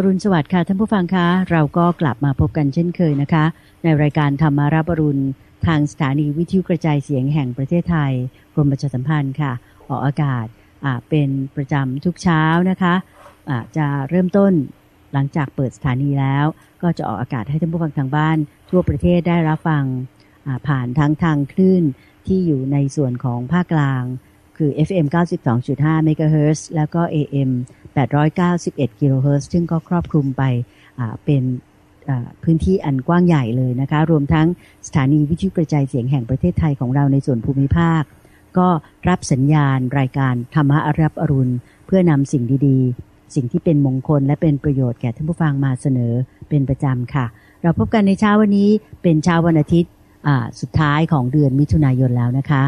อรุณสวัสดิ์ค่ะท่านผู้ฟังคะ เราก็กลับมาพบกันเช่นเคยนะคะ ในรายการธรรมารับอรุณ ทางสถานีวิทยุกระจายเสียงแห่งประเทศไทยกรมประชาสัมพันธ์ค่ะ ออกอากาศเป็นประจำทุกเช้านะคะะจะเริ่มต้นหลังจากเปิดสถานีแล้ว ก็จะออกอากาศให้ท่านผู้ฟังทางบ้าน ทั่วประเทศได้รับฟังผ่านทั้งทางคลื่นที่อยู่ในส่วนของภาคกลางคือ FM 92.5 MHz แล้วก็ AM 891กิโลเฮิรตซ์ซึ่งก็ครอบคลุมไปเป็นพื้นที่อันกว้างใหญ่เลยนะคะ รวมทั้งสถานีวิทยุกระจายเสียงแห่งประเทศไทยของเราในส่วนภูมิภาค ก็รับสัญญาณรายการธรรมะอรับอรุณ เพื่อนำสิ่งดีๆ สิ่งที่เป็นมงคลและเป็นประโยชน์แก่ท่านผู้ฟังมาเสนอเป็นประจำค่ะ เราพบกันในเช้าวันนี้เป็นเช้าวันอาทิตย์สุดท้ายของเดือนมิถุนายนแล้วนะคะ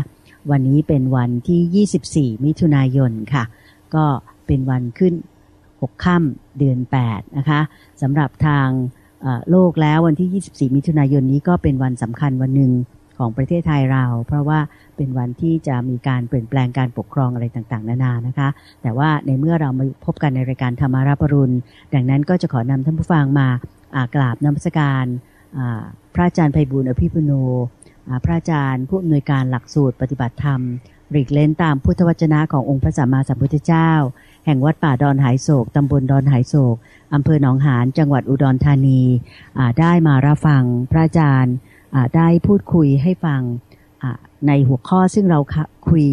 วันนี้เป็นวันที่ 24 มิถุนายนค่ะ ก็ เป็นวันขึ้น6ค่ำเดือน8นะคะสำหรับทางโลกแล้ววันที่ 24 มิถุนายนนี้ก็เป็นวันสำคัญวันหนึ่งของประเทศไทยเรา เพราะว่าเป็นวันที่จะมีการเปลี่ยนแปลงการปกครองอะไรต่างๆ นานานะคะ แต่ว่าในเมื่อเรามาพบกันในรายการธรรมาราปรุณ ดังนั้นก็จะขอนำท่านผู้ฟังมากราบนมัสการพระอาจารย์ไพบุญอภิปุโน พระอาจารย์ผู้อำนวยการหลักสูตรปฏิบัติธรรม หลีกเล่นตามพุทธวจนะขององค์พระสัมมาสัมพุทธเจ้า แห่งวัดป่าดอนหายโศกตำบลดอนหายโศกอำเภอหนองหานจังหวัดอุดรธานีได้มารับฟังพระอาจารย์ได้พูดคุยให้ฟังในหัวข้อซึ่งเราคุย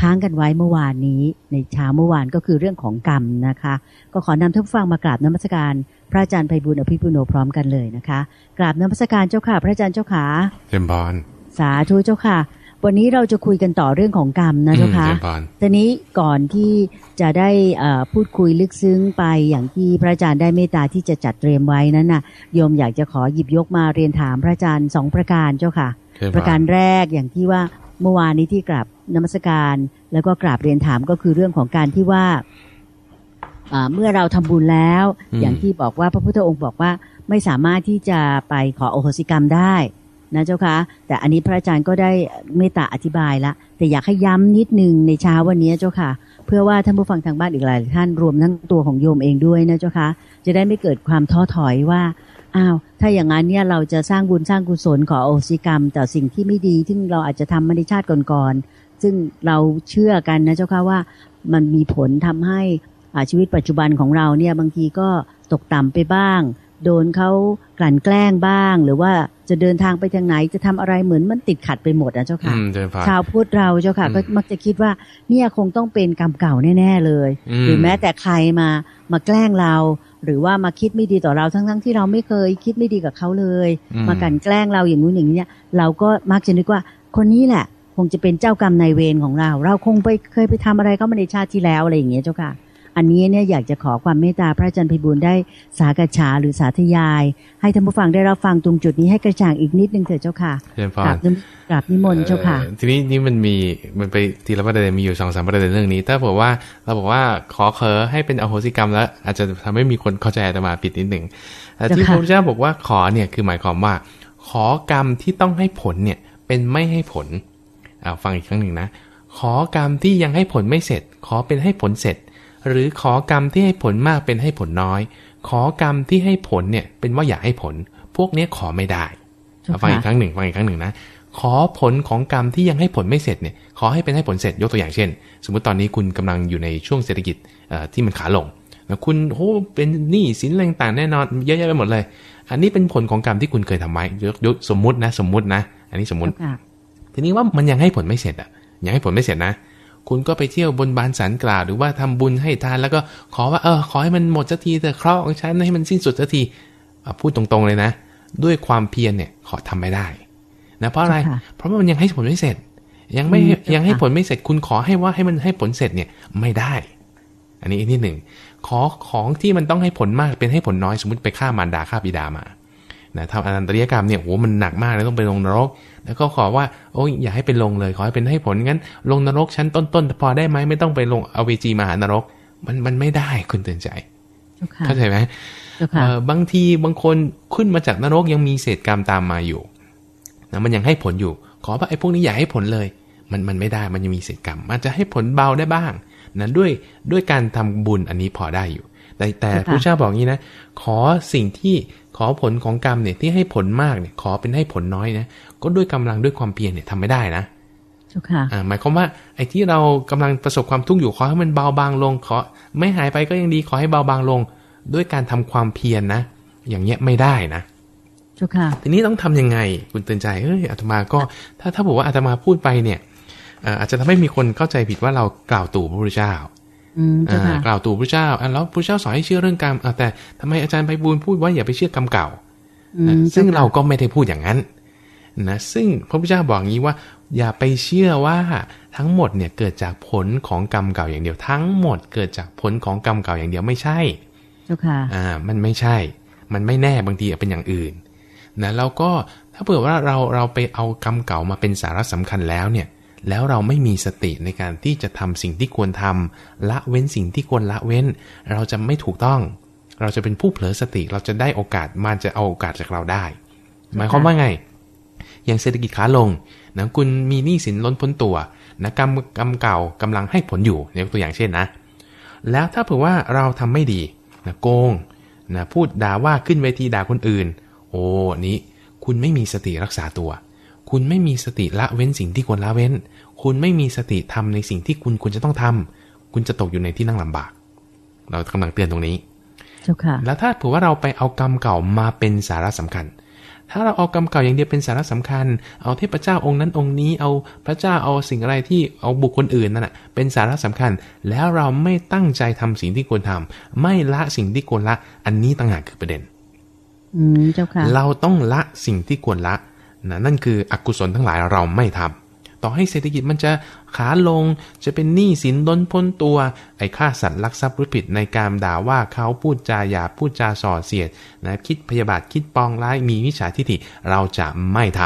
ค้างกันไว้เมื่อวานนี้ ในเช้าเมื่อวานก็คือเรื่องของกรรมนะคะ ก็ขอนำท่านผู้ฟังมากราบนมัสการ พระอาจารย์ไพบุญอภิปุโนพร้อมกันเลยนะคะ กราบนมัสการเจ้าค่ะ พระอาจารย์เจ้าขาเจมบอลสาธุเจ้าค่ะ วันนี้เราจะคุยกันต่อเรื่องของกรรมนะเจ้าค่ะทีนี้ก่อนที่จะได้พูดคุยลึกซึ้งไปอย่างที่พระอาจารย์ได้เมตตาที่จะจัดเตรียมไว้นั้นน่ะโยมอยากจะขอหยิบยกมาเรียนถามพระอาจารย์สองประการเจ้าค่ะ ประการแรกอย่างที่ว่าเมื่อวานนี้ที่กราบนมัสการ แล้วก็กราบเรียนถามก็คือเรื่องของการที่ว่าเมื่อเราทำบุญแล้ว อย่างที่บอกว่าพระพุทธองค์บอกว่าไม่สามารถที่จะไปขอโอโหสิกรรมได้ นะเจ้าคะแต่อันนี้พระอาจารย์ก็ได้เมตตาอธิบายละ แต่อยากให้ย้ำนิดนึงในเช้าวันนี้เจ้าค่ะ เพื่อว่าท่านผู้ฟังทางบ้านอีกหลายท่านรวมทั้งตัวของโยมเองด้วยนะเจ้าคะจะได้ไม่เกิดความท้อถอยว่าอ้าวถ้าอย่างนั้นเนี่ยเราจะสร้างบุญสร้างกุศลขอโอสิกรรม แต่สิ่งที่ไม่ดีที่เราอาจจะทำมาในชาติก่อนๆซึ่งเราเชื่อกันนะเจ้าค่ะว่ามันมีผลทำให้ชีวิตปัจจุบันของเราเนี่ยบางทีก็ตกต่ำไปบ้าง โดนเขากลั่นแกล้งบ้าง หรือว่าจะเดินทางไปทางไหนจะทำอะไรเหมือนมันติดขัดไปหมดนะเจ้าค่ะ ชาวพุทธเราเจ้าค่ะ ก็มักจะคิดว่าเนี่ยคงต้องเป็นกรรมเก่าแน่ๆเลย หรือแม้แต่ใครมามาแกล้งเรา หรือว่ามาคิดไม่ดีต่อเราทั้งๆที่เราไม่เคยคิดไม่ดีกับเขาเลย มากันแกล้งเราอย่างนู้นอย่างนี้เราก็มักจะนึกว่าคนนี้แหละ คงจะเป็นเจ้ากรรมนายเวรของเรา เราคงไปเคยไปทำอะไรเขามาในชาติที่แล้วอะไรอย่างเงี้ยเจ้าค่ะ อันนี้เนี่ยอยากจะขอความเมตตาพระอาจารย์พิบูลได้สากฉาหรือสาธยาย ให้ท่านผู้ฟังได้รับฟังตรงจุดนี้ให้กระจ่างอีกนิดนึงเถิดเจ้าค่ะกราบกราบนิมนต์เจ้าค่ะ ทีนี้นี่มันมีมันไปทีละประเด็นมีอยู่สองสามประเด็นเรื่องนี้ ถ้าบอกว่าเราบอกว่าขอเคอให้เป็นอโหสิกรรมแล้ว อาจจะทำให้มีคนเข้าใจแต่มาผิดนิดหนึ่งที่พระพุทธเจ้าบอกว่าขอเนี่ยคือหมายความว่า ขอกรรมที่ต้องให้ผลเนี่ยเป็นไม่ให้ผลเอาฟังอีกครั้งหนึ่งนะ ขอกรรมที่ยังให้ผลไม่เสร็จ ขอเป็นให้ผลเสร็จ หรือขอกรรมที่ให้ผลมากเป็นให้ผลน้อย ขอกรรมที่ให้ผลเนี่ยเป็นว่าอยากให้ผล พวกนี้ขอไม่ได้ฟังอีกครั้งหนึ่งฟังอีกครั้งหนึ่งนะขอผลของกรรมที่ยังให้ผลไม่เสร็จเนี่ยขอให้เป็นให้ผลเสร็จยกตัวอย่างเช่น สมมุติตอนนี้คุณกำลังอยู่ในช่วงเศรษฐกิจที่มันขาลงแล้วคุณโอ้เป็นหนี้สินแรงต่างแน่นอนเยอะแยะไปหมดเลย อันนี้เป็นผลของกรรมที่คุณเคยทำไว้ยกสมมุตินะ สมมุตินะ อันนี้สมมุติทีนี้ว่ามันยังให้ผลไม่เสร็จอะยังให้ผลไม่เสร็จนะ คุณก็ไปเที่ยวบนบานสันกล่าว หรือว่าทำบุญให้ทานแล้วก็ขอว่าเออขอให้มันหมดสักทีแต่เคราะห์ของฉันให้มันสิ้นสุดสักทีพูดตรงๆเลยนะ ด้วยความเพียรเนี่ยขอทำไม่ได้นะเพราะอะไรเพราะว่ามันยังให้ผลไม่เสร็จ ยังไม่ยังให้ผลไม่เสร็จ คุณขอให้ว่าให้มันให้ผลเสร็จเนี่ยไม่ได้ อันนี้อันที่หนึ่งขอของที่มันต้องให้ผลมากเป็นให้ผลน้อยสมมติไปฆ่ามารดาฆ่าบิดามา นะทำอนันตริยกรรมเนี่ยโอ้มันหนักมากเลยต้องไปลงนรก แล้วก็ขอว่าโอ้ยอย่าให้เป็นลงเลย ขอให้เป็นให้ผลงั้น ลงนรกชั้นต้นๆพอได้ไหมไม่ต้องไปลงเอาเวจีมาหานรก มันมันไม่ได้คุณเตือนใจเข้าใจไหมบางทีบางคนขึ้นมาจากนรกยังมีเศษกรรมตามมาอยู่นะมันยังให้ผลอยู่ ขอว่าไอ้พวกนี้อย่าให้ผลเลย มันมันไม่ได้มันยังมีเศษกรรมมันจะให้ผลเบาได้บ้างนะด้วยด้วยการทำบุญอันนี้พอได้อยู่ แต่แต่พระเจ้าบอกงี้นะ ขอสิ่งที่ ขอผลของกรรมเนี่ยที่ให้ผลมากเนี่ย ขอเป็นให้ผลน้อยนะก็ด้วยกำลังด้วยความเพียรเนี่ยทำไม่ได้นะอ่าหมายความว่าไอ้ที่เรากำลังประสบความทุกข์อยู่ขอให้มันเบาบางลงขอไม่หายไปก็ยังดีขอให้เบาบางลง ด้วยการทำความเพียรนนะอย่างเงี้ยไม่ได้นะจุค่ะทีนี้ต้องทํำยังไงคุณเตือนใจเอ้ยอาตมาก็ ถ้าถ้าบอกว่าอาตมาพูดไปเนี่ยอาจจะทำให้มีคนเข้าใจผิดว่าเรากล่าวตู่พระพุทธเจ้า กล่าวตู่พระเจ้าแล้วพระเจ้าสอนให้เชื่อเรื่องกรรมแต่ทำไมอาจารย์ไปบูลพูดว่าอย่าไปเชื่อกรรมเก่าซึ่งเราก็ไม่ได้พูดอย่างนั้นนะซึ่งพระพุทธเจ้าบอกงี้ว่า อย่าไปเชื่อว่าทั้งหมดเนี่ยเกิดจากผลของกรรมเก่าอย่างเดียว ทั้งหมดเกิดจากผลของกรรมเก่าอย่างเดียวไม่ใช่เจ้าค่ะอ่า มันไม่ใช่ มันไม่แน่บางทีเป็นอย่างอื่นนะแล้วก็ถ้าเผื่อว่าเราเราไปเอากรรมเก่ามาเป็นสาระสำคัญแล้วเนี่ย แล้วเราไม่มีสติในการที่จะทำสิ่งที่ควรทำละเว้นสิ่งที่ควรละเว้น เราจะไม่ถูกต้อง เราจะเป็นผู้เผลอสติเราจะได้โอกาสมันจะเอาโอกาสจากเราได้ หมายความว่าไง อย่างเศรษฐกิจขาลงนะคุณมีหนี้สินล้นพ้นตัวนะกรรมกรรมเก่ากำลังให้ผลอยู่ยกตัวอย่างเช่นนะ แล้วถ้าเผื่อว่าเราทำไม่ดีนะโกงนะพูดด่าว่าขึ้นเวทีด่าคนอื่น โอ้นี้คุณไม่มีสติรักษาตัว คุณไม่มีสติละเว้นสิ่งที่ควรละเว้น คุณไม่มีสติทำในสิ่งที่คุณควรจะต้องทำคุณจะตกอยู่ในที่นั่งลำบาก เรากำลังเตือนตรงนี้แล้วถ้าถือว่าเราไปเอากรรมเก่ามาเป็นสาระสำคัญ ถ้าเราเอากรรมเก่าอย่างเดียวเป็นสาระสำคัญ เอาเทพเจ้าองค์นั้นองค์นี้ เอาพระเจ้าเอาสิ่งอะไรที่เอาบุคคลอื่นนั่นแหะเป็นสาระสำคัญ แล้วเราไม่ตั้งใจทำสิ่งที่ควรทำไม่ละสิ่งที่ควรละ อันนี้ต่างหากคือประเด็น อืมเจ้าค่ะ เราต้องละสิ่งที่ควรละ นะนั่นคืออกุศลทั้งหลายเราไม่ทำต่อให้เศรษฐกิจมันจะขาลงจะเป็นหนี้สินล้นพ้นตัว ไอ้ฆ่าสัตว์ลักทรัพย์หรือผิดในการด่าว่าเขาพูดจาหยาพูดจาส่อเสียดนะคิดพยาบาทคิดปองร้ายมีวิชาทิฏฐิเราจะไม่ท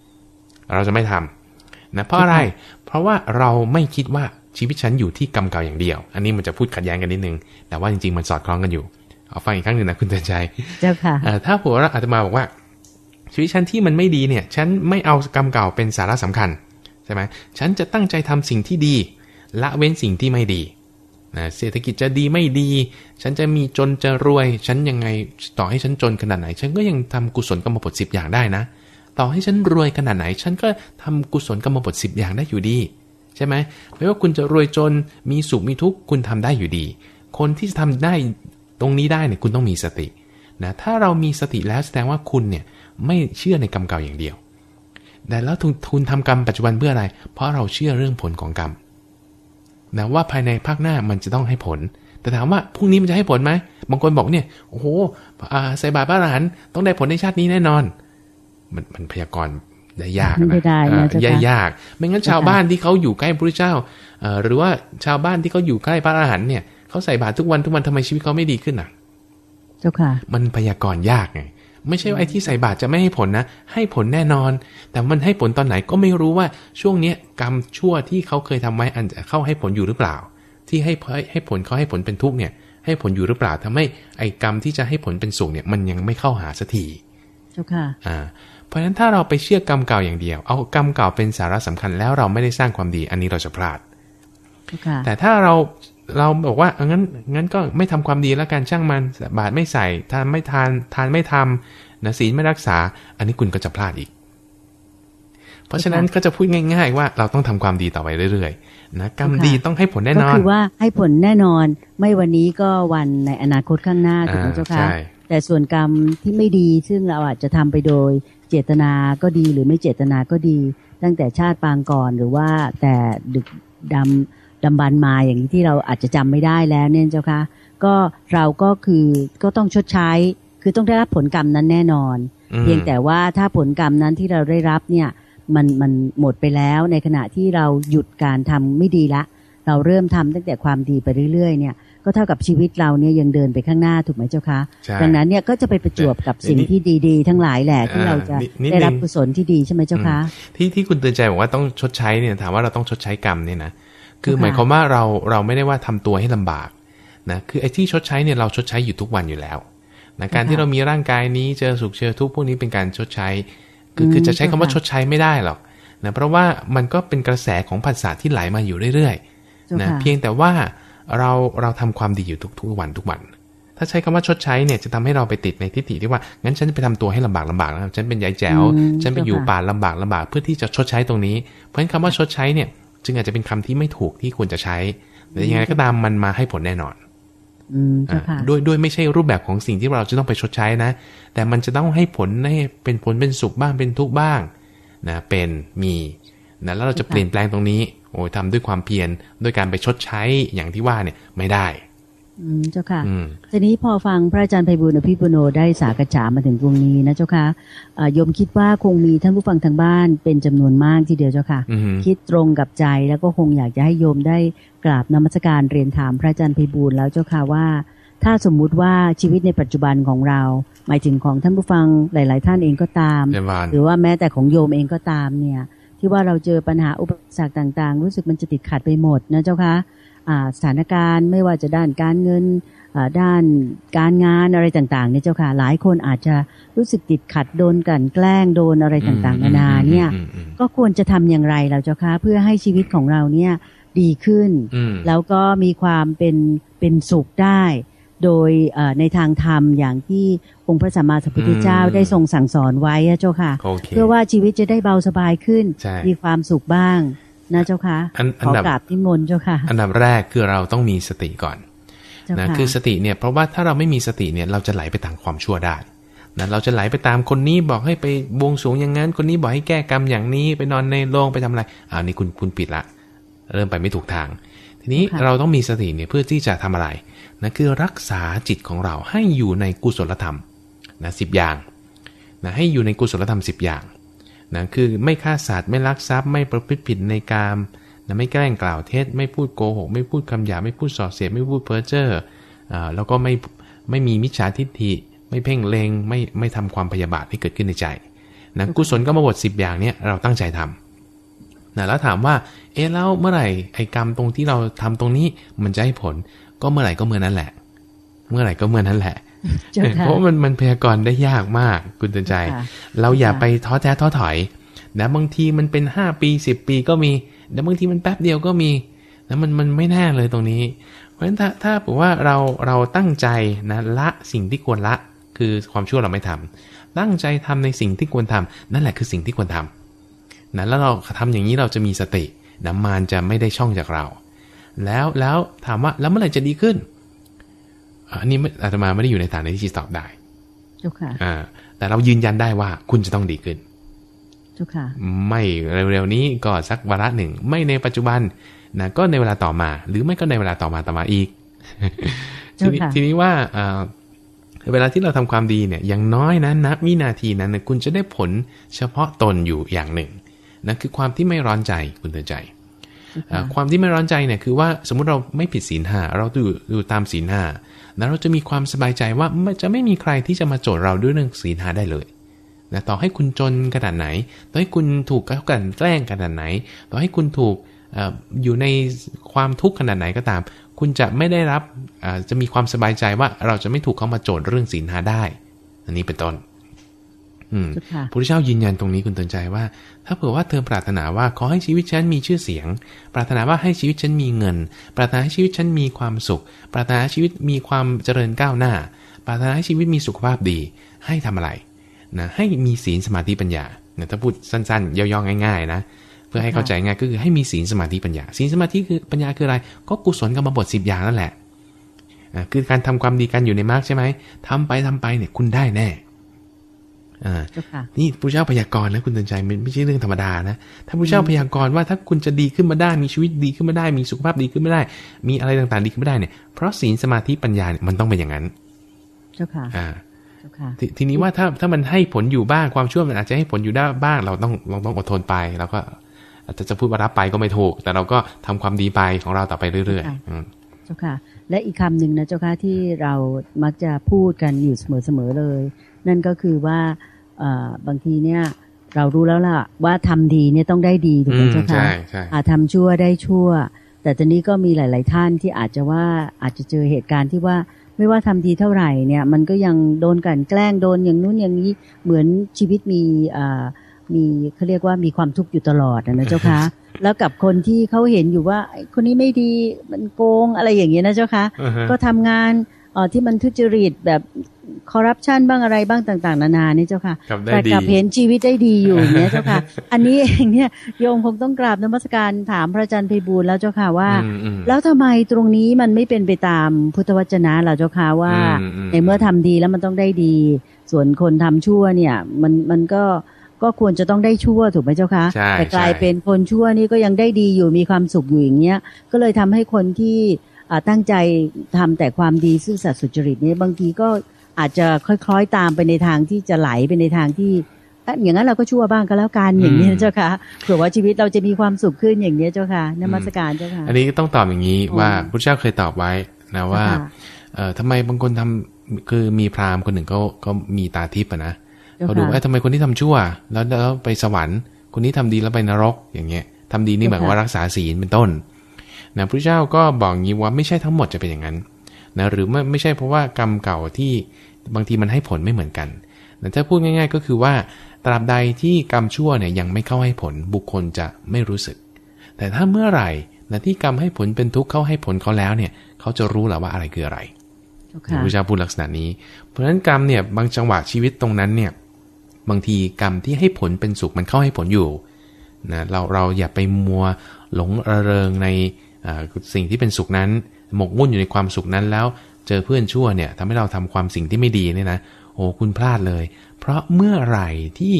ำเราจะไม่ทำนะเพราะอะไร เพราะว่าเราไม่คิดว่าชีวิตฉันอยู่ที่กรรมเก่าอย่างเดียว อันนี้มันจะพูดขัดแย้งกันนิดนึง แต่ว่าจริงๆมันสอดคล้องกันอยู่ เอาฟังอีกครั้งหนึ่งนะคุณเตือนใจ เจ้าค่ะถ้าผัวเราอาตมาบอกว่า ชีวิตฉันที่มันไม่ดีเนี่ยฉันไม่เอากรรมเก่าเป็นสาระสำคัญใช่ไหมฉันจะตั้งใจทำสิ่งที่ดี ละเว้นสิ่งที่ไม่ดีนะเศรษฐกิจจะดีไม่ดี ฉันจะมีจนจะรวย ฉันยังไงต่อให้ฉันจนขนาดไหน ฉันก็ยังทำกุศลกรรมบทสิบอย่างได้นะ ต่อให้ฉันรวยขนาดไหน ฉันก็ทำกุศลกรรมบทสิบอย่างได้อยู่ดี ใช่ไหมไม่ว่าคุณจะรวยจนมีสุขมีทุกข์คุณทำได้อยู่ดี คนที่จะทำได้ตรงนี้ได้เนี่ยคุณต้องมีสตินะถ้าเรามีสติแล้วแสดงว่าคุณเนี่ย ไม่เชื่อในกรรมเก่าอย่างเดียว แต่แล้วทุนทำกรรมปัจจุบันเพื่ออะไร เพราะเราเชื่อเรื่องผลของกรรมนะว่าภายในภาคหน้ามันจะต้องให้ผล แต่ถามว่าพรุ่งนี้มันจะให้ผลไหมบางคนบอกเนี่ยโอ้โหใส่บาตรพระอรหันต์ต้องได้ผลในชาตินี้แน่นอน มันมันพยากรณ์ได้ยากนะยากยาก ไม่งั้นชาวบ้านที่เขาอยู่ใกล้พระเจ้าหรือว่าชาวบ้านที่เขาอยู่ใกล้พระอรหันต์เนี่ยเขาใส่บาตรทุกวันทุกวันทำไมชีวิตเขาไม่ดีขึ้นอะ เจ้าค่ะ มันพยากรณ์ยากไง ไม่ใช่ว่าไอ้ที่ใส่บาตรจะไม่ให้ผลนะ ให้ผลแน่นอน แต่มันให้ผลตอนไหนก็ไม่รู้ว่าช่วงเนี้ยกรรมชั่วที่เขาเคยทำไว้อันจะเข้าให้ผลอยู่หรือเปล่า ที่ให้ให้ผลเขาให้ผลเป็นทุกเนี่ย ให้ผลอยู่หรือเปล่าทำให้ไอ้กรรมที่จะให้ผลเป็นสุขเนี่ยมันยังไม่เข้าหาสักทีเจ้าค่ะอ่าเพราะฉะนั้นถ้าเราไปเชื่อกรรมเก่าอย่างเดียว เอากรรมเก่าเป็นสาระสำคัญแล้วเราไม่ได้สร้างความดีอันนี้เราจะพลาดแต่ถ้าเรา เราบอกว่างั้นงั้นก็ไม่ทำความดีแล้วการช่างมันบาตรไม่ใส่ทานไม่ทานทานไม่ทำนะศีลไม่รักษา อันนี้คุณก็จะพลาดอีก เพราะฉะนั้นก็จะพูดง่าย ๆ ว่าเราต้องทำความดีต่อไปเรื่อยๆนะกรรมดีต้องให้ผลแน่นอนก็คือว่าให้ผลแน่นอน ไม่วันนี้ก็วันในอนาคตข้างหน้าถูกไหมเจ้าค่ะแต่ส่วนกรรมที่ไม่ดีซึ่งเราอาจจะทำไปโดยเจตนาก็ดีหรือไม่เจตนาก็ดี ตั้งแต่ชาติปางก่อนหรือว่าแต่ดึกดำ ดำบันมาอย่างนี้ที่เราอาจจะจำไม่ได้แล้วเนี่ยเจ้าค่ะก็เราก็คือก็ต้องชดใช้ คือต้องได้รับผลกรรมนั้นแน่นอน เพียงแต่ว่าถ้าผลกรรมนั้นที่เราได้รับเนี่ยมันมันหมดไปแล้วในขณะที่เราหยุดการทำไม่ดีละ เราเริ่มทำตั้งแต่ความดีไปเรื่อยๆเนี่ยก็เท่ากับชีวิตเราเนี่ยยังเดินไปข้างหน้าถูกไหมเจ้าคะ ดังนั้นเนี่ยก็จะไปประจวบกับสิ่งที่ดีๆ ทั้งหลายแหละที่เราจะได้รับกุศลที่ดีใช่ไหมเจ้าคะ ที่ที่คุณเตือนใจบอกว่าต้องชดใช้เนี่ยถามว่าเราต้องชดใช้กรรมเนี่ยนะ คือหมายความว่าเราเราไม่ได้ว่าทำตัวให้ลำบากนะคือไอ้ที่ชดใช้เนี่ยเราชดใช้อยู่ทุกวันอยู่แล้วนะการที่เรามีร่างกายนี้เจอสุขเจอทุกข์พวกนี้เป็นการชดใช้ คือคือจะใช้คำว่าชดใช้ไม่ได้หรอกนะเพราะว่ามันก็เป็นกระแสของภาษาที่ไหลมาอยู่เรื่อยๆนะเพียงแต่ว่าเราเราทำความดีอยู่ทุกๆวันทุกวัน ถ้าใช้คำว่าชดใช้เนี่ยจะทำให้เราไปติดในทิฏฐิที่ว่างั้นฉันจะไปทำตัวให้ลำบากลำบากนะฉันเป็นยายแจ๋วอืมฉันไปอยู่เจ้าค่ะป่าลำบากลำบากเพื่อที่จะชดใช้ตรงนี้ เพราะฉะนั้นคำว่าชดใช้เนี่ย จึงอาจจะเป็นคำที่ไม่ถูกที่ควรจะใช้แต่ยังไงก็ตามมันมาให้ผลแน่นอนอืมเจ้าค่ะด้วยด้วยไม่ใช่รูปแบบของสิ่งที่เราจะต้องไปชดใช้นะ แต่มันจะต้องให้ผลให้เป็นผลเป็นสุขบ้างเป็นทุกข์บ้างนะเป็นมีนะแล้วเราจะค่ะเปลี่ยนแปลงตรงนี้ โอ้ยทำด้วยความเพียรด้วยการไปชดใช้อย่างที่ว่าเนี่ยไม่ได้ อืมเจ้าค่ะอืมทีนี้พอฟังพระอาจารย์ไพบุญอภิปุโนได้สากฉามาถึงตรงนี้นะเจ้าค่ะเอ่อโยมคิดว่าคงมีท่านผู้ฟังทางบ้านเป็นจำนวนมากทีเดียวเจ้าค่ะอืมคิดตรงกับใจแล้วก็คงอยากจะให้โยมได้กราบนมัสการเรียนถามพระอาจารย์ไพบูลย์แล้วเจ้าค่ะว่า ถ้าสมมุติว่าชีวิตในปัจจุบันของเรา หมายถึงของท่านผู้ฟังหลาย ๆ ท่านเองก็ตามเจริญพรหรือว่าแม้แต่ของโยมเองก็ตามเนี่ย ที่ว่าเราเจอปัญหาอุปสรรคต่าง ๆ รู้สึกมันจะติดขัดไปหมดนะเจ้าคะอ่า สถานการณ์ไม่ว่าจะด้านการเงินอ่าด้านการงานอะไรต่างๆเนี่ยเจ้าค่ะหลายคนอาจจะรู้สึกติดขัดโดนกลั่นแกล้งโดนอะไรต่างๆนานาเนี่ยอืมอืมก็ควรจะทำอย่างไรเราเจ้าคะเพื่อให้ชีวิตของเราเนี่ยดีขึ้นอืมแล้วก็มีความเป็นเป็นสุขได้ โดยเอ่อในทางธรรมอย่างที่องค์พระสัมมาสัมพุทธเจ้าอืมได้ทรงสั่งสอนไว้อะเจ้าค่ะโอเคเพื่อว่าชีวิตจะได้เบาสบายขึ้นใช่มีความสุขบ้าง นะเจ้าค่ะอันอัขนอดับกราบนิมนต์เจ้าค่ะ อันดับแรกคือเราต้องมีสติก่อนเจ้านะค่ะคือสติเนี่ยเพราะว่าถ้าเราไม่มีสติเนี่ยเราจะไหลไปทางความชั่วได้นะเราจะไหลไปตามคนนี้บอกให้ไปบวงสรวงอย่างนั้น คนนี้บอกให้แก้กรรมอย่างนี้ไปนอนในโรงไปทำอะไรอ่านี่คุณคุณผิดละ เริ่มไปไม่ถูกทาง ทีนี้ค่ะเราต้องมีสติเนี่ยเพื่อที่จะทำอะไรนะคือรักษาจิตของเราให้อยู่ในกุศลธรรมนะสิบอย่างนะให้อยู่ในกุศลธรรมสิบอย่าง นะคือไม่ฆ่าสัตว์ไม่ลักทรัพย์ ไม่ประพฤติผิดในกามนะไม่แกล้งกล่าวเท็จ ไม่พูดโกหก ไม่พูดคำหยาไม่พูดส่อเสียดไม่พูดเพ้อเจ้อแล้วก็ไม่ไม่มีมิจฉาทิฏฐิ ไม่เพ่งเลงไม่ไม่ทำความพยาบาทให้เกิดขึ้นในใจนะกุศลกรรมบทสิบอย่างเนี่ยเราตั้งใจทำนะแล้วถามว่า เอ๊ะแล้วเมื่อไหร่ไอ้กรรมตรงที่เราทำตรงนี้มันจะให้ผล ก็เมื่อไหร่ก็เมื่อนั้นแหละ เมื่อไหร่ก็เมื่อนั้นแหละ เจ้าค่ะเพราะมันมันพยากรณ์ได้ยากมากคุณเตือนใจค่ะเราอย่าค่ะไปท้อแท้ท้อถอยนะบางทีมันเป็นห้าปีสิบปีก็มีแล้วบางทีมันแป๊บเดียวก็มีแล้วมันมันไม่แน่เลยตรงนี้ เพราะฉะนั้นถ้าถ้าบอกว่าเราเราตั้งใจนะละสิ่งที่ควรละคือความชั่วเราไม่ทำตั้งใจทำในสิ่งที่ควรทำนั่นแหละคือสิ่งที่ควรทำนะแล้วเราทำอย่างนี้เราจะมีสตินะมารจะไม่ได้ช่องจากเรา แล้วแล้วถามว่าแล้วเมื่อไหร่จะดีขึ้น อะอันนี้ไม่อาตมาไม่ได้อยู่ในฐานะที่จะตอบได้เจ้าค่ะอ่า แต่เรายืนยันได้ว่าคุณจะต้องดีขึ้นเจ้าค่ะ ไม่เร็วๆนี้ก็สักวาระหนึ่ง ไม่ในปัจจุบันนะก็ในเวลาต่อมา หรือไม่ก็ในเวลาต่อมาต่อมาอีกทีเจ้านี้ค่ะทีนี้ว่าอ่าเวลาที่เราทำความดีเนี่ยอย่างน้อยนะนับวินาทีนั้นนะคุณจะได้ผลเฉพาะตนอยู่อย่างหนึ่งนั่นคือความที่ไม่ร้อนใจคุณเตือนใจอ่าความที่ไม่ร้อนใจเนี่ยคือว่าสมมุติเราไม่ผิดศีลห้าเราดูดูตามศีลห้า แล้วเราจะมีความสบายใจว่าจะไม่มีใครที่จะมาโจทย์เราด้วยเรื่องศีลหาได้เลยนะต่อให้คุณจนขนาดไหน ต่อให้คุณถูกกั่นแกล้งขนาดไหน ต่อให้คุณถูกออยู่ในความทุกข์ขนาดไหนก็ตาม คุณจะไม่ได้รับจะมีความสบายใจว่าเราจะไม่ถูกเขามาโจทย์เรื่องศีลหาได้ อันนี้เป็นต้น อืมเจ้าค่ะพระพุทธเจ้ายืนยันตรงนี้คุณเตือนใจว่า ถ้าเผื่อว่าเธอปรารถนาว่าขอให้ชีวิตฉันมีชื่อเสียง ปรารถนาว่าให้ชีวิตฉันมีเงิน ปรารถนาให้ชีวิตฉันมีความสุข ปรารถนาให้ชีวิตมีความเจริญก้าวหน้า ปรารถนาให้ชีวิตมีสุขภาพดี ให้ทำอะไรนะให้มีศีลสมาธิปัญญาเนี่ยถ้าพูดสั้นๆ ย่อๆง่าย ๆ นะ เพื่อให้เข้าใจง่ายก็คือให้มีศีลสมาธิปัญญาศีลสมาธิคือปัญญาคืออะไร ก็กุศลกรรมบทสิบอย่างนั่นแหละอ่าคือการทำความดีกันอยู่ในมรรคใช่ไหมทำไปทำไปเนี่ยคุณได้แน่ อ่าเจ้าค่ะนี่พระเจ้าพยากรณ์นะคุณเตือนใจมันไม่ใช่เรื่องธรรมดานะถ้าพระเจ้าพยากรณ์ว่าถ้าคุณจะดีขึ้นมาได้มีชีวิตดีขึ้นมาได้ มีสุขภาพดีขึ้นมาได้ มีอะไรต่างๆดีขึ้นมาได้เนี่ยเพราะศีลสมาธิปัญญาเนี่ยมันต้องเป็นอย่างนั้น เจ้าค่ะ อ่าเจ้าค่ะททีนี้ว่าถ้าถ้ามันให้ผลอยู่บ้างความชั่วมันอาจจะให้ผลอยู่ได้บ้าง เราต้องเราต้องอดทนไปแล้วก็ อาจจะจะพูดว่ารับไปก็ไม่ถูก แต่เราก็ทำความดีไปของเราต่อไปเรื่อยค่ะๆอืมเจ้าค่ะ และอีกคำหนึ่งนะเจ้าค่ะที่เรามักจะพูดกันอยู่เสมอๆเลย นั่นก็คือว่าเอ่อ บางทีเนี่ยเรารู้แล้วล่ะ ว่าทำดีเนี่ยต้องได้ดีถูกไหมอืมเจ้าค่ะใช่ใช่อาจทำชั่วได้ชั่ว แต่ตอนนี้ก็มีหลาย ๆ ท่านที่อาจจะว่าอาจจะเจอเหตุการณ์ที่ว่าไม่ว่าทำดีเท่าไหร่เนี่ย มันก็ยังโดนกลั่นแกล้งโดนอย่างนู้นอย่างนี้เหมือนชีวิตมีอ่ามีเขาเรียกว่ามีความทุกข์อยู่ตลอดอะนะเจ้าคะแล้วกับคนที่เขาเห็นอยู่ว่าคนนี้ไม่ดีมันโกงอะไรอย่างเงี้ยนะเจ้าค่ะก็ทำงานเอ่อที่มันทุจริตแบบ คอร์รัปชันบ้างอะไรบ้างต่าง ๆ นานานี่เจ้าค่ะแต่กลับเห็นชีวิตได้ดีอยู่เนี่ยเจ้าค่ะ อันนี้เองเนี่ยโยมคงต้องกราบนมัสการถามพระอาจารย์ไพบูลแล้วเจ้าค่ะว่า แล้วทำไมตรงนี้มันไม่เป็นไปตามพุทธวจนะล่ะเจ้าค่ะว่า ในเมื่อทำดีแล้วมันต้องได้ดี ส่วนคนทำชั่วเนี่ยมันมันก็ก็ควรจะต้องได้ชั่วถูกไหมเจ้าคะแต่กลายเป็นคนชั่วนี่ก็ยังได้ดีอยู่มีความสุขอยู่อย่างเงี้ย ก็เลยทำให้คนที่ตั้งใจทำแต่ความดีซื่อสัตย์สุจริตนี้บางทีก็ อาจจะค่อยๆตามไปในทางที่จะไหลไปในทางที่อย่างนั้นเราก็ชั่วบ้างก็แล้วกันอย่างนี้เจ้าค่ะเผื่อว่าชีวิตเราจะมีความสุขขึ้นอย่างนี้เจ้าค่ะนมัสการเจ้าค่ะอันนี้ต้องตอบอย่างนี้ว่าพระเจ้าเคยตอบไว้นะว่าเอ่อทำไมบางคนทำคือมีพราหมณ์คนหนึ่งก็ก็มีตาทิพย์นะเขาดูว่าทำไมคนที่ทำชั่ว แล้วแล้วไปสวรรค์ คนนี้ทำดีแล้วไปนรกอย่างเงี้ยทำดีนี่หมายว่ารักษาศีลเป็นต้นนะพระเจ้าก็บอกงี้ว่าไม่ใช่ทั้งหมดจะเป็นอย่างนั้น นะหรือไม่ไม่ใช่เพราะว่ากรรมเก่าที่บางทีมันให้ผลไม่เหมือนกันแต่ถ้าพูดง่าย ๆ ก็คือว่าตราบใดที่กรรมชั่วเนี่ยยังไม่เข้าให้ผลบุคคลจะไม่รู้สึก แต่ถ้าเมื่อไหร่นะที่กรรมให้ผลเป็นทุกข์เข้าให้ผลเขาแล้วเนี่ยเขาจะรู้แหละว่าอะไรคืออะไรพระเจ้าพูดลักษณะนี้ เพราะฉะนั้นกรรมเนี่ยบางจังหวะชีวิตตรงนั้นเนี่ยบางทีกรรมที่ให้ผลเป็นสุขมันเข้าให้ผลอยู่นะเราเราอย่าไปมัวหลงระเริงในสิ่งที่เป็นสุขนั้น หมกมุ่นอยู่ในความสุขนั้นแล้วเจอเพื่อนชั่วเนี่ยทำให้เราทำความสิ่งที่ไม่ดีเนี่ยนะโอ้คุณพลาดเลย เพราะเมื่อไหร่ที่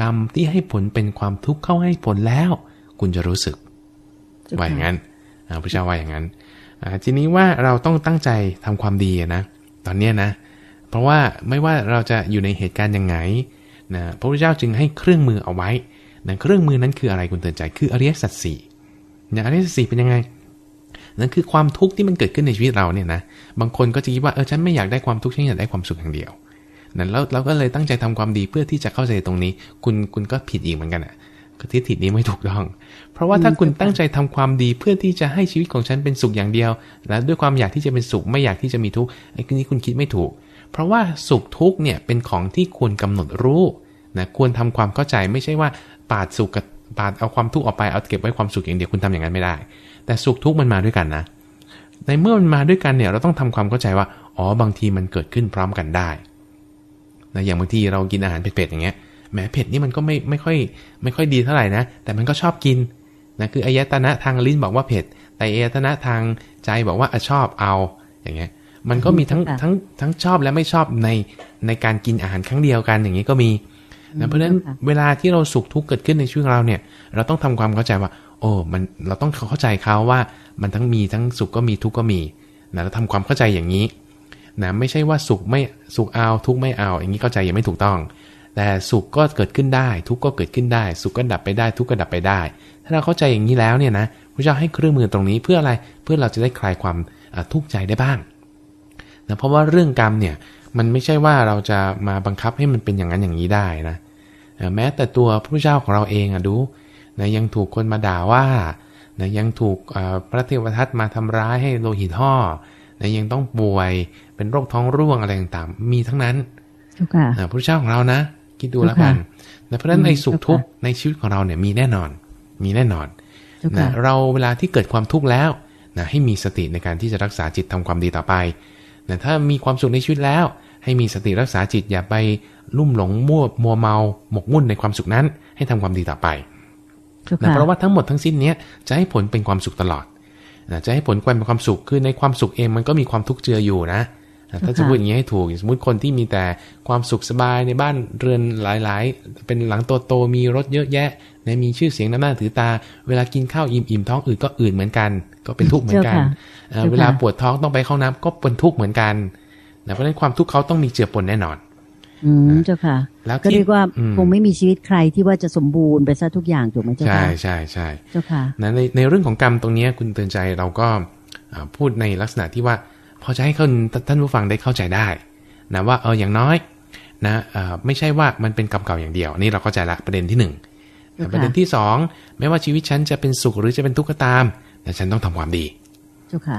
กรรมที่ให้ผลเป็นความทุกข์เข้าให้ผลแล้ว คุณจะรู้สึกว่าอย่างนั้นพระเจ้าว่าอย่างนั้นทีนี้ว่าเราต้องตั้งใจทำความดีนะตอนนี้นะ เพราะว่าไม่ว่าเราจะอยู่ในเหตุการณ์ยังไงนะพระพุทธเจ้าจึงให้เครื่องมือเอาไว้นะเครื่องมือนั้นคืออะไรคุณเตือนใจคืออริยสัจสี่นะอริยสัจสี่เป็นยังไง นั่นคือความทุกข์ที่มันเกิดขึ้นในชีวิตเราเนี่ยนะบางคนก็จะคิดว่าเออฉันไม่อยากได้ความทุกข์ฉันอยากได้ความสุขอย่างเดียวนั่นแล้วเราก็เลยตั้งใจทำความดีเพื่อที่จะเข้าใจตรงนี้ คุณคุณก็ผิดอีกเหมือนกันอะทิฏฐินี้ไม่ถูกต้อง เพราะว่าถ้าคุณตั้งใจทำความดีเพื่อที่จะให้ชีวิตของฉันเป็นสุขอย่างเดียว และด้วยความอยากที่จะเป็นสุขไม่อยากที่จะมีทุกข์ไอ้นี้คุณคิดไม่ถูก เพราะว่าสุขทุกข์เนี่ยเป็นของที่ควรกำหนดรู้นะควรทำความเข้าใจไม่ใช่ว่าปาดสุขกับปาดเอาความทุกข์ออกไปเอาเก็บไว้ความสุขอย่างเดียวคุณทำอย่างนั้นไม่ได้ แต่สุขทุกข์มันมาด้วยกันนะ ในเมื่อมันมาด้วยกันเนี่ยเราต้องทำความเข้าใจว่า อ๋อบางทีมันเกิดขึ้นพร้อมกันได้นะอย่างบางทีเรากินอาหารเผ็ดๆอย่างเงี้ยแม้เผ็ดนี่มันก็ไม่ไม่ค่อยไม่ค่อยดีเท่าไหร่นะ แต่มันก็ชอบกินนะคืออายตนะทางลิ้นบอกว่าเผ็ด แต่อายตนะทางใจบอกว่าอชอบเอาอย่างเงี้ย มันก็มีทั้งทั้งทั้งชอบและไม่ชอบในในการกินอาหารครั้งเดียวกันอย่างนี้ก็มีนะเพราะฉะนั้นเวลาที่เราสุขทุกข์เกิดขึ้นในชีวิตเราเนี่ย เราต้องทำความเข้าใจว่า โอ้มันเราต้องเข้าใจเขาว่ามันทั้งมีทั้งสุขก็มีทุกข์ก็มีนะเราทำความเข้าใจอย่างนี้นะไม่ใช่ว่าสุขไม่สุขเอาทุกข์ไม่เอา อย่างนี้เข้าใจยังไม่ถูกต้อง แต่สุขก็เกิดขึ้นได้ ทุกข์ก็เกิดขึ้นได้ สุขก็ดับไปได้ ทุกข์ก็ดับไปได้ ถ้าเราเข้าใจอย่างนี้แล้วเนี่ยนะพระเจ้าให้เครื่องมือตรงนี้เพื่ออะไรเพื่อเราจะได้คลายความทุกข์ใจได้บ้างนะเพราะว่าเรื่องกรรมเนี่ยมันไม่ใช่ว่าเราจะมาบังคับให้มันเป็นอย่างนั้นอย่างนี้ได้นะแม้แต่ตัวพระเจ้าของเราเองอะดู นะยังถูกคนมาด่าว่านะยังถูกพระเทวทัตมาทำร้ายให้โลหิตห่อนะยังต้องป่วยเป็นโรคท้องร่วงอะไรต่างๆ มีทั้งนั้นนะพระเจ้าของเรานะ คิดดูแล้วกันนะเพราะฉะนั้นในสุขทุกข์ในชีวิตของเราเนี่ยมีแน่นอน มีแน่นอนนะเราเวลาที่เกิดความทุกข์แล้วนะให้มีสติในการที่จะรักษาจิตทำความดีต่อไปนะถ้ามีความสุขในชีวิตแล้ว ให้มีสติรักษาจิตอย่าไปลุ่มหลงมั่วมัวเมา หมกมุ่นในความสุขนั้น ให้ทำความดีต่อไป นะเพราะว่าทั้งหมดทั้งสิ้นนี้จะให้ผลเป็นความสุขตลอดนะจะให้ผลความเป็นความสุขคือในความสุขเองมันก็มีความทุกข์เจืออยู่นะถ้าจะพูดอย่างนี้ให้ถูกสมมติคนที่มีแต่ความสุขสบายในบ้านเรือนหลาย ๆ เป็นหลังโตๆมีรถเยอะแยะในมีชื่อเสียงน้ำหน้าถือตา เวลากินข้าวอิ่มอิ่มท้องอืดก็อืดเหมือนกัน ก็เป็นทุกข์เหมือนกันเวลาปวดท้องต้องไปเข้าน้ำก็เป็นทุกข์เหมือนกันเพราะฉะนั้นความทุกข์เขาต้องมีเจือปนแน่นอน อืมเจ้าค่ะ แล้วก็เรียกว่าคงไม่มีชีวิตใครที่ว่าจะสมบูรณ์ไปซะทุกอย่างถูกไหมเจ้าค่ะ ใช่ใช่ใช่เจ้าค่ะในในเรื่องของกรรมตรงนี้คุณเตือนใจเราก็พูดในลักษณะที่ว่า พอจะให้ท่านผู้ฟังได้เข้าใจได้นะว่าเอออย่างน้อยนะไม่ใช่ว่ามันเป็นกรรมเก่าอย่างเดียวนี่เราเข้าใจละประเด็นที่หนึ่งประเด็นที่สองไม่ว่าชีวิตฉันจะเป็นสุขหรือจะเป็นทุกข์ก็ตามแต่ฉันต้องทำความดีเจ้าค่ะ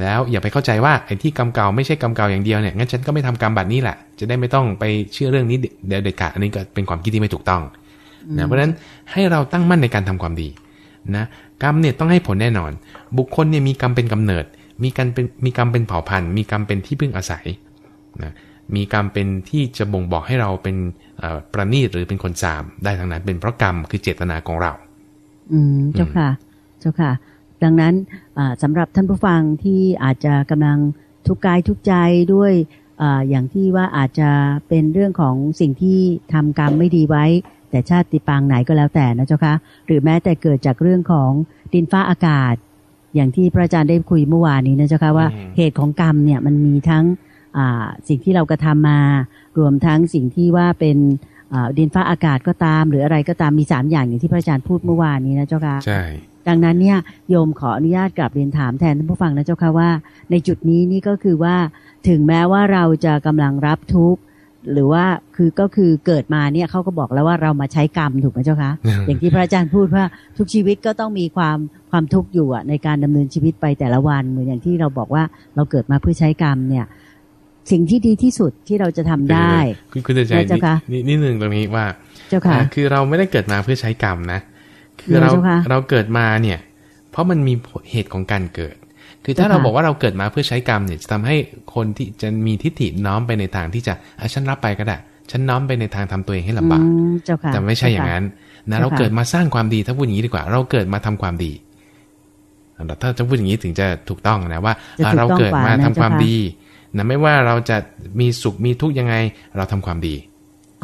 แล้วอย่าไปเข้าใจว่าไอ้ที่กรรมเก่าไม่ใช่กรรมเก่าอย่างเดียวเนี่ยงั้นฉันก็ไม่ทำกรรมบัดนี้แหละ จะได้ไม่ต้องไปเชื่อเรื่องนี้เดี๋ยวเด็ดขาดอันนี้ก็เป็นความคิดที่ไม่ถูกต้องนะเพราะฉะนั้นให้เราตั้งมั่นในการทำความดีนะกรรมเนี่ยต้องให้ผลแน่นอน บุคคลเนี่ยมีกรรมเป็นกำเนิด มีกรรมเป็นมีกรรมเป็นเผ่าพันธุ์ มีกรรมเป็นที่พึ่งอาศัยนะมีกรรมเป็นที่จะบ่งบอกให้เราเป็นประณีตหรือเป็นคนสามได้ทั้งนั้นเป็นเพราะกรรมคือเจตนาของเรา อืมเจ้าค่ะ เจ้าค่ะ ดังนั้นสำหรับท่านผู้ฟังที่อาจจะกำลังทุกกายทุกใจด้วยออย่างที่ว่าอาจจะเป็นเรื่องของสิ่งที่ทำกรรมไม่ดีไว้ แต่ชาติปางไหนก็แล้วแต่นะเจ้าคะหรือแม้แต่เกิดจากเรื่องของดินฟ้าอากาศ อย่างที่พระอาจารย์ได้คุยเมื่อวานนี้นะเจ้าคะว่าเหตุของกรรมเนี่ยมันมีทั้งสิ่งที่เรากระทำมา รวมทั้งสิ่งที่ว่าเป็นดินฟ้าอากาศก็ตาม หรืออะไรก็ตามมีสามอย่างอย่างที่พระอาจารย์พูดเมื่อวานนี้นะเจ้าค่ะใช่ ดังนั้นเนี่ยโยมขออนุญาตกลับเรียนถามแทนท่านผู้ฟังนะเจ้าค่ะว่า ในจุดนี้นี่ก็คือว่าถึงแม้ว่าเราจะกำลังรับทุกข์หรือว่าคือก็คือเกิดมาเนี่ยเขาก็บอกแล้วว่าเรามาใช้กรรมถูกไหมเจ้าคะอย่างที่พระอาจารย์พูดว่าทุกชีวิตก็ต้องมีความความทุกข์อยู่ในการดำเนินชีวิตไปแต่ละวันเหมือนอย่างที่เราบอกว่าเราเกิดมาเพื่อใช้กรรมเนี่ยสิ่งที่ดีที่สุดที่เราจะทำได้คุณคุณจะใจนิดนึงตรงนี้ว่าเจ้าค่ะคือเราไม่ได้เกิดมาเพื่อใช้กรรมนะ คือเราเราเกิดมาเนี่ย เพราะมันมีเหตุของการเกิด คือถ้าเราบอกว่าเราเกิดมาเพื่อใช้กรรมเนี่ยจะทำให้คนที่จะมีทิฏฐิน้อมไปในทางที่จะอะฉันรับไปก็ได้ฉันน้อมไปในทางทำตัวเองให้ลำบากแต่ไม่ใช่อย่างนั้นนะเราเกิดมาสร้างความดีถ้าพูดอย่างนี้ดีกว่า เราเกิดมาทำความดีถ้าจะพูดอย่างนี้ถึงจะถูกต้องนะว่า เราเกิดมาทำความดีนะไม่ว่าเราจะมีสุขมีทุกข์ยังไง เราทำความดี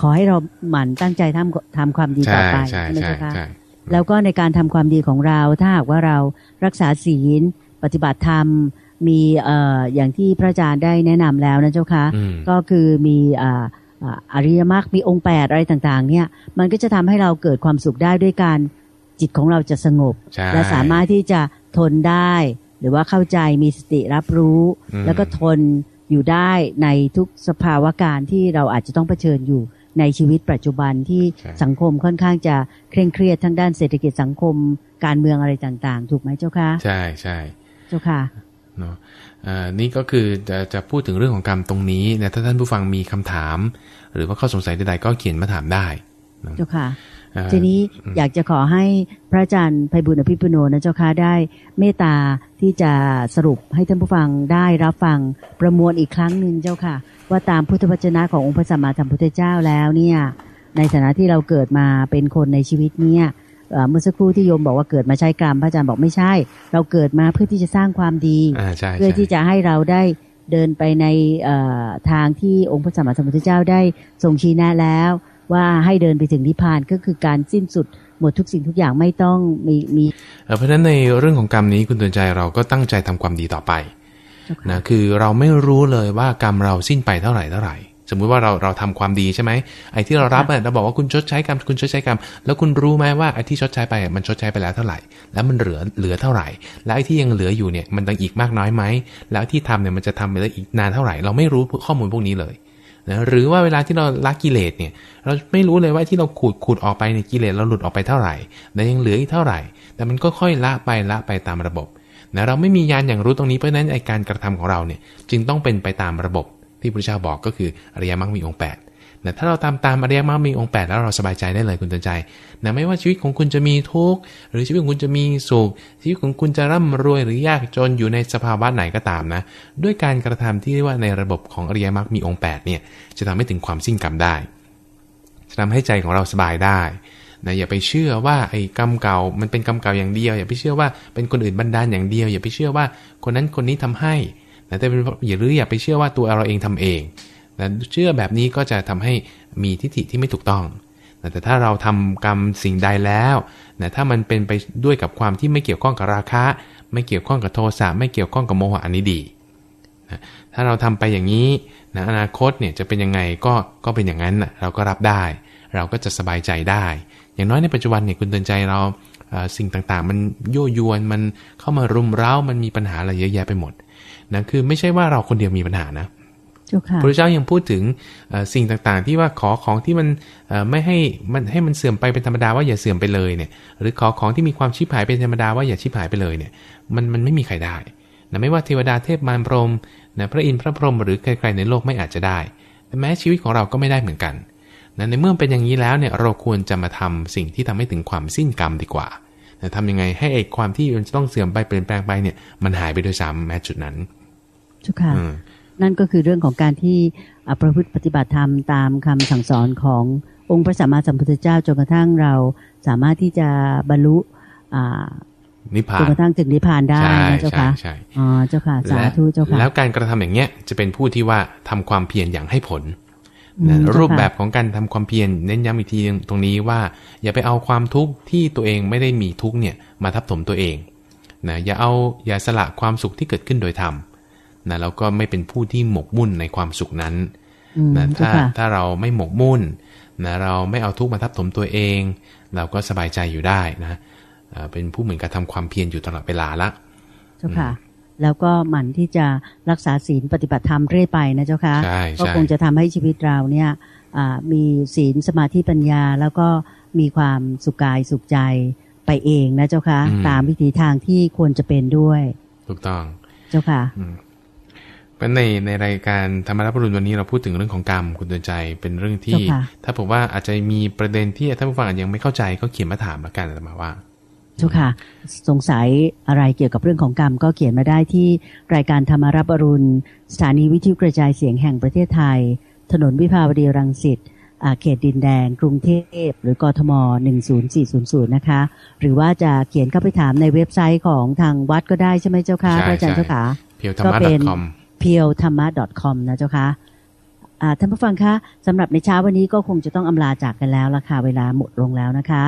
ขอให้เราหมั่นตั้งใจทำทำความดีต่อไปใช่ใช่ใช่ แล้วก็ในการทำความดีของเรา ถ้าหากว่าเรารักษาศีล ปฏิบัติธรรมมีเอ่ออย่างที่พระอาจารย์ได้แนะนำแล้วนะเจ้าคะก็คือมีอ่าอริยมรรคมีองค์แปดอะไรต่างๆ เนี่ย มันก็จะทำให้เราเกิดความสุขได้ด้วยการจิตของเราจะสงบ และสามารถที่จะทนได้ หรือว่าเข้าใจมีสติรับรู้ แล้วก็ทนอยู่ได้ในทุกสภาวะการที่เราอาจจะต้องเผชิญอยู่ ในชีวิตปัจจุบันที่สังคมค่อนข้างจะเคร่งเครียดทั้งด้านเศรษฐกิจสังคมการเมืองอะไรต่างๆ ถูกไหมเจ้าค่ะ ใช่ใช่เจ้าค่ะเนาะนี่ก็คือจะจะพูดถึงเรื่องของกรรมตรงนี้นะถ้าท่านผู้ฟังมีคำถาม หรือว่าข้อสงสัยใดๆก็เขียนมาถามได้เจ้าค่ะ ทีนี้อยากจะขอให้พระอาจารย์ไพบุญอภิปุโนนะเจ้าค่ะได้เมตตาที่จะสรุปให้ท่านผู้ฟังได้รับฟังประมวลอีกครั้งหนึ่งเจ้าค่ะ ว่าตามพุทธวจนะขององค์พระสัมมาสัมพุทธเจ้าแล้วเนี่ยในฐานะที่เราเกิดมาเป็นคนในชีวิตเนี่ยเมื่อสักครู่ที่โยมบอกว่าเกิดมาใช้กรรมพระอาจารย์บอกไม่ใช่ เราเกิดมาเพื่อที่จะสร้างความดีเพื่อที่จะให้เราได้เดินไปในทางที่องค์พระสัมมาสัมพุทธเจ้าได้ทรงชี้แนะแล้ว ว่าให้เดินไปถึงนิพพานก็คือการสิ้นสุดหมดทุกสิ่งทุกอย่างไม่ต้องมีมีเพราะฉะนั้นในเรื่องของกรรมนี้คุณตือนใจเราก็ตั้งใจทำความดีต่อไปนะคือเราไม่รู้เลยว่ากรรมเราสิ้นไปเท่าไหร่เท่าไหร่ สมมุติว่าเราเราทำความดีใช่ไหมไอ้ที่เรารับเราบอกว่าคุณชดใช้กรรมคุณชดใช้กรรม แล้วคุณรู้ไหมว่าไอ้ที่ชดใช้ไปมันชดใช้ไปแล้วเท่าไหร่ แล้วมันเหลือเหลือเท่าไหร่ แล้วไอ้ที่ยังเหลืออยู่เนี่ยมันต้องอีกมากน้อยไหมแล้วที่ทำเนี่ยมันจะทำไปได้อีกนานเท่าไหร่ เราไม่รู้ข้อมูลพวกนี้เลย นะหรือว่าเวลาที่เราละกิเลสเนี่ย เราไม่รู้เลยว่าที่เราขูดขูดออกไปในกิเลสเราหลุดออกไปเท่าไหร่แต่ยังเหลืออีกเท่าไหร่ แต่มันก็ค่อยละไปละไปตามระบบนะเราไม่มียานอย่างรู้ตรงนี้เพราะนั้นไอการกระทำของเราเนี่ยจึงต้องเป็นไปตามระบบที่พระเจ้าบอกก็คืออริยมรรคมีองค์8 นะถ้าเราตามตามอริยมรรคมีองค์8แล้วเราสบายใจได้เลยคุณตือนใจนะไม่ว่าชีวิตของคุณจะมีทุกข์หรือชีวิตของคุณจะมีสุขชีวิตของคุณจะร่ำรวยหรือยากจนอยู่ในสภาวะไหนก็ตามนะ ด้วยการกระทำที่เรียกว่าในระบบของอริยมรรคมีองค์8เนี่ยจะทำให้ถึงความสิ้นกรรมได้จะทำให้ใจของเราสบายได้นะอย่าไปเชื่อว่าไอ้กรรมเก่ามันเป็นกรรมเก่าอย่างเดียว อย่าไปเชื่อว่าเป็นคนอื่นบันดาลอย่างเดียว อย่าไปเชื่อว่าคนนั้นคนนี้ทำให้นะแต่เป็นอย่าหรืออย่าไปเชื่อว่าตัวเราเองทำเอง นะเชื่อแบบนี้ก็จะทำให้มีทิฏฐิที่ไม่ถูกต้อง แต่ถ้าเราทำกรรมสิ่งใดแล้วนะถ้ามันเป็นไปด้วยกับความที่ไม่เกี่ยวข้องกับราคะ ไม่เกี่ยวข้องกับโทสะไม่เกี่ยวข้องกับโมหะอันนี้ดีนะถ้าเราทำไปอย่างนี้นะอนาคตเนี่ยจะเป็นยังไงก็ก็เป็นอย่างนั้นนะเราก็รับได้ เราก็จะสบายใจได้ อย่างน้อยในปัจจุบันเนี่ยคุณเตือนใจเราสิ่งต่างๆ มันโยยวนมันเข้ามารุมเร้ามันมีปัญหาอะไรเยอะแยะไปหมดนะคือไม่ใช่ว่าเราคนเดียวมีปัญหานะ พระเจ้ายังพูดถึงสิ่งต่างๆ ที่ว่าขอของที่มันไม่ให้มันให้มันเสื่อมไปเป็นธรรมดาว่าอย่าเสื่อมไปเลยเนี่ย หรือขอของที่มีความชิบหายเป็นธรรมดาว่าอย่าชิบหายไปเลยเนี่ย มันมันไม่มีใครได้นะไม่ว่าเทวดาเทพมารพรหมนะพระอินทร์พระพรหมหรือใครๆในโลกไม่อาจจะได้แต่แม้ชีวิตของเราก็ไม่ได้เหมือนกันนะในเมื่อเป็นอย่างนี้แล้วเนี่ยเราควรจะมาทำสิ่งที่ทำให้ถึงความสิ้นกรรมดีกว่าทำยังไงให้ไอ้ความที่มันจะต้องเสื่อมไปเปลี่ยนแปลงไปเนี่ยมันหายไปด้วยซ้ำแม้จุดนั้นทุกค่ะ นั่นก็คือเรื่องของการที่ประพฤติปฏิบัติธรรมตามคำสั่งสอนขององค์พระสัมมาสัมพุทธเจ้าจนกระทั่งเราสามารถที่จะบรรลุนิพพานจนกระทั่งถึงนิพพานได้นะเจ้าค่ะใช่อ๋อเจ้าค่ะสาธุเจ้าค่ะแล้วการกระทำอย่างเงี้ยจะเป็นผู้ที่ว่าทำความเพียรอย่างให้ผลรูปแบบของการทำความเพียรเน้นย้ำอีกทีตรงนี้ว่า อย่าไปเอาความทุกข์ที่ตัวเองไม่ได้มีทุกข์เนี่ยมาทับถมตัวเองนะอย่าเอาอย่าสละความสุขที่เกิดขึ้นโดยธรรม นะแล้วก็ไม่เป็นผู้ที่หมกมุ่นในความสุขนั้นนะถ้าถ้าเราไม่หมกมุ่นนะเราไม่เอาทุกข์มาทับถมตัวเอง เราก็สบายใจอยู่ได้นะเป็นผู้เหมือนกับทำความเพียรอยู่ตลอดเวลาละเจ้าค่ะ แล้วก็หมั่นที่จะรักษาศีลปฏิบัติธรรมเรื่อยไปนะเจ้าค่ะก็คงจะทำให้ชีวิตเราเนี่ยมีศีลสมาธิปัญญา แล้วก็มีความสุขกายสุขใจไปเองนะเจ้าค่ะตามวิถีทางที่ควรจะเป็นด้วย ถูกต้อง เจ้าค่ะ เป็นในในรายการธรรมรับรุณวันนี้เราพูดถึงเรื่องของกรรมคุณเตือนใจเป็นเรื่องที่ ถ้าผมว่าอาจจะมีประเด็นที่ท่านผู้ฟังยังไม่เข้าใจก็เขียนมาถามมากันมาว่าทุกค่ะ สงสัยอะไรเกี่ยวกับเรื่องของกรรมก็เขียนมาได้ที่รายการธรรมารับรุณสถานีวิทยุกระจายเสียงแห่งประเทศไทย ถนนวิภาวดีรังสิตเขตดินแดง กรุงเทพ หรือกทม 10400 นะคะ หรือว่าจะเขียนเข้าไปถามในเว็บไซต์ของทางวัดก็ได้ใช่ไหมเจ้าค่ะอาจารย์เจ้าค่ะเพียวธรรมะ .com เพียวธรรมะ .com นะเจ้าคะท่านผู้ฟังคะสำหรับในเช้าวันนี้ก็คงจะต้องอำลาจากกันแล้วละค่ะเวลาหมดลงแล้วนะคะ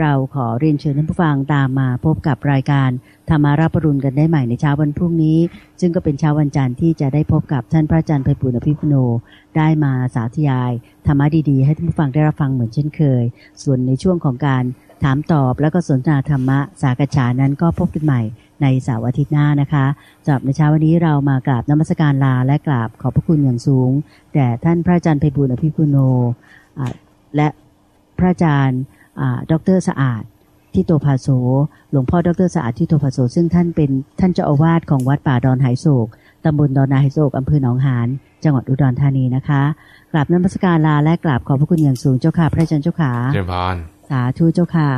เราขอเรียนเชิญท่านผู้ฟังตามมาพบกับรายการธรรมาราปรุณกันได้ใหม่ในเช้าวันพรุ่งนี้ ซึ่งก็เป็นเช้าวันจันทร์ที่จะได้พบกับท่านพระอาจารย์ไพบุญอภิปุโน ได้มาสาธยายธรรมะดีๆ ให้ท่านผู้ฟังได้รับฟังเหมือนเช่นเคย ส่วนในช่วงของการถามตอบแล้วก็สนทนาธรรมะสากฉานั้นก็พบกันใหม่ ในเสาร์อาทิตย์หน้านะคะสำหรับในเช้าวันนี้เรามากราบนมัสการลาและกราบขอบพระคุณอย่างสูงแด่ท่านพระอาจารย์ไพบุญอภิปุโนและพระอาจารย์ดรสะอาดที่โตภาโสหลวงพ่อดรสะอาดที่โตภาโสซึ่งท่านเป็นท่านเจ้าอาวาสของวัดป่าดอนไหโศกตำบลดอนนาไหโศกอำเภอหนองหานจังหวัดอุดรธานีนะคะกราบนมัสการลาและกราบขอบพระคุณอย่างสูงเจ้าค่ะพระอาจารย์เจ้าขาเจ้าพรสาธุเจ้าค่ะ